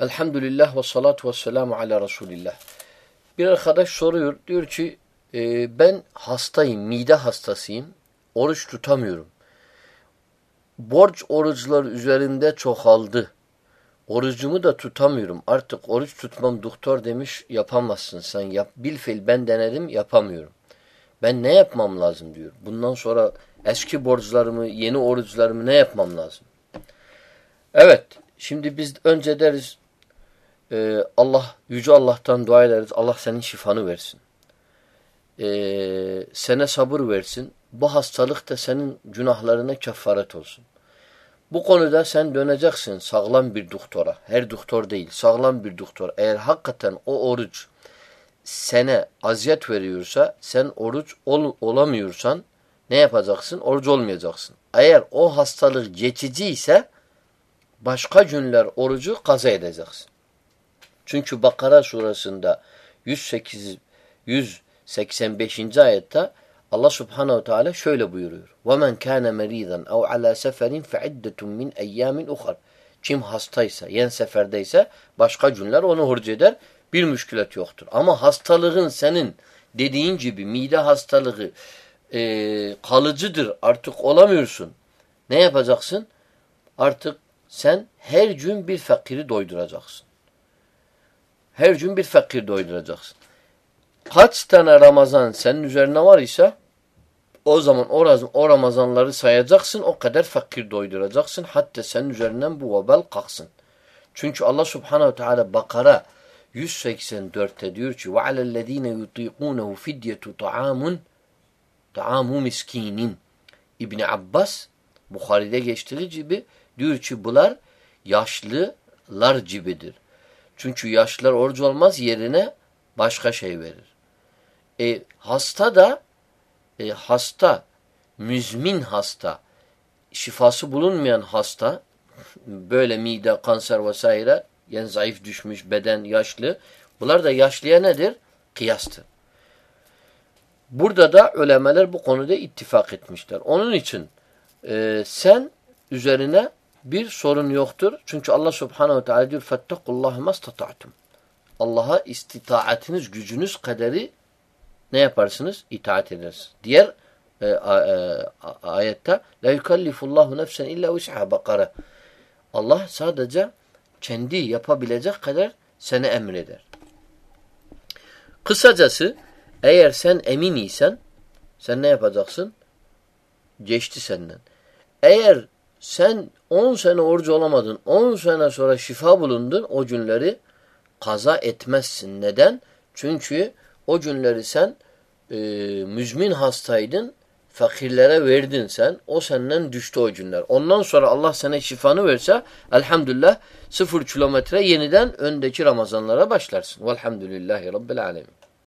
Elhamdülillah ve salatu ve selamu ala Resulillah. Bir arkadaş soruyor. Diyor ki e, ben hastayım, mide hastasıyım. Oruç tutamıyorum. Borç oruçlar üzerinde çoğaldı. Orucumu da tutamıyorum. Artık oruç tutmam doktor demiş yapamazsın sen. Yap, bilfil ben denedim yapamıyorum. Ben ne yapmam lazım diyor. Bundan sonra eski borçlarımı, yeni oruçlarımı ne yapmam lazım? Evet. Şimdi biz önce deriz e, Allah, Yüce Allah'tan dua ederiz. Allah senin şifanı versin. E, sana sabır versin. Bu hastalık da senin günahlarına kefaret olsun. Bu konuda sen döneceksin sağlam bir doktora. Her doktor değil, sağlam bir doktor. Eğer hakikaten o oruç sene aziyet veriyorsa, sen oruç ol, olamıyorsan ne yapacaksın? Oruç olmayacaksın. Eğer o hastalık geçici ise başka günler orucu kaza edeceksin. Çünkü Bakara surasında 108 185. ayette Allah Subhanahu Teala şöyle buyuruyor. وَمَنْ كَانَ مَر۪يذًا اَوْ عَلَى سَفَرٍ فَعِدَّةٌ مِنْ اَيَّامٍ اُخَرٍ Kim hastaysa, yen seferdeyse başka günler onu hurc eder. Bir müşkület yoktur. Ama hastalığın senin dediğin gibi mide hastalığı e, kalıcıdır. Artık olamıyorsun. Ne yapacaksın? Artık sen her gün bir fakiri doyduracaksın. Her gün bir fakir doyduracaksın. Kaç tane Ramazan senin üzerine var ise o zaman o, o Ramazanları sayacaksın, o kadar fakir doyduracaksın. Hatta senin üzerinden bu vebal kalksın. Çünkü Allah subhanehu teala Bakara 184'te diyor ki وَعَلَى الَّذ۪ينَ يُطِيقُونَهُ فِدْيَةُ طَعَامٌ طَعَامُ miskinin. İbni Abbas Bukhari'de geçtiği gibi diyor ki bunlar yaşlılar gibidir. Çünkü yaşlılar oruç olmaz yerine başka şey verir. E, hasta da e, hasta, müzmin hasta, şifası bulunmayan hasta, böyle mide, kanser vesaire, yani zayıf düşmüş, beden yaşlı. Bunlar da yaşlıya nedir? Kıyastır. Burada da ölemeler bu konuda ittifak etmişler. Onun için e, sen üzerine bir sorun yoktur. Çünkü Allah subhanehu teala diyor فَاتَّقُوا اللّٰهِ مَسْتَطَعْتُمْ Allah'a istitaatiniz, gücünüz kaderi ne yaparsınız? İtaat edersiniz. Diğer e, a, e, ayette la yukallifullahu nefsen illa vus'aha Bakara. Allah sadece kendi yapabilecek kadar seni emreder. Kısacası eğer sen emin isen sen ne yapacaksın? Geçti senden. Eğer sen 10 sene oruç olamadın, 10 sene sonra şifa bulundun, o günleri kaza etmezsin. Neden? Çünkü o günleri sen e, müzmin hastaydın, fakirlere verdin sen. O senden düştü o günler. Ondan sonra Allah sana şifanı verse elhamdülillah sıfır kilometre yeniden öndeki Ramazanlara başlarsın. Velhamdülillahi Rabbil Alemin.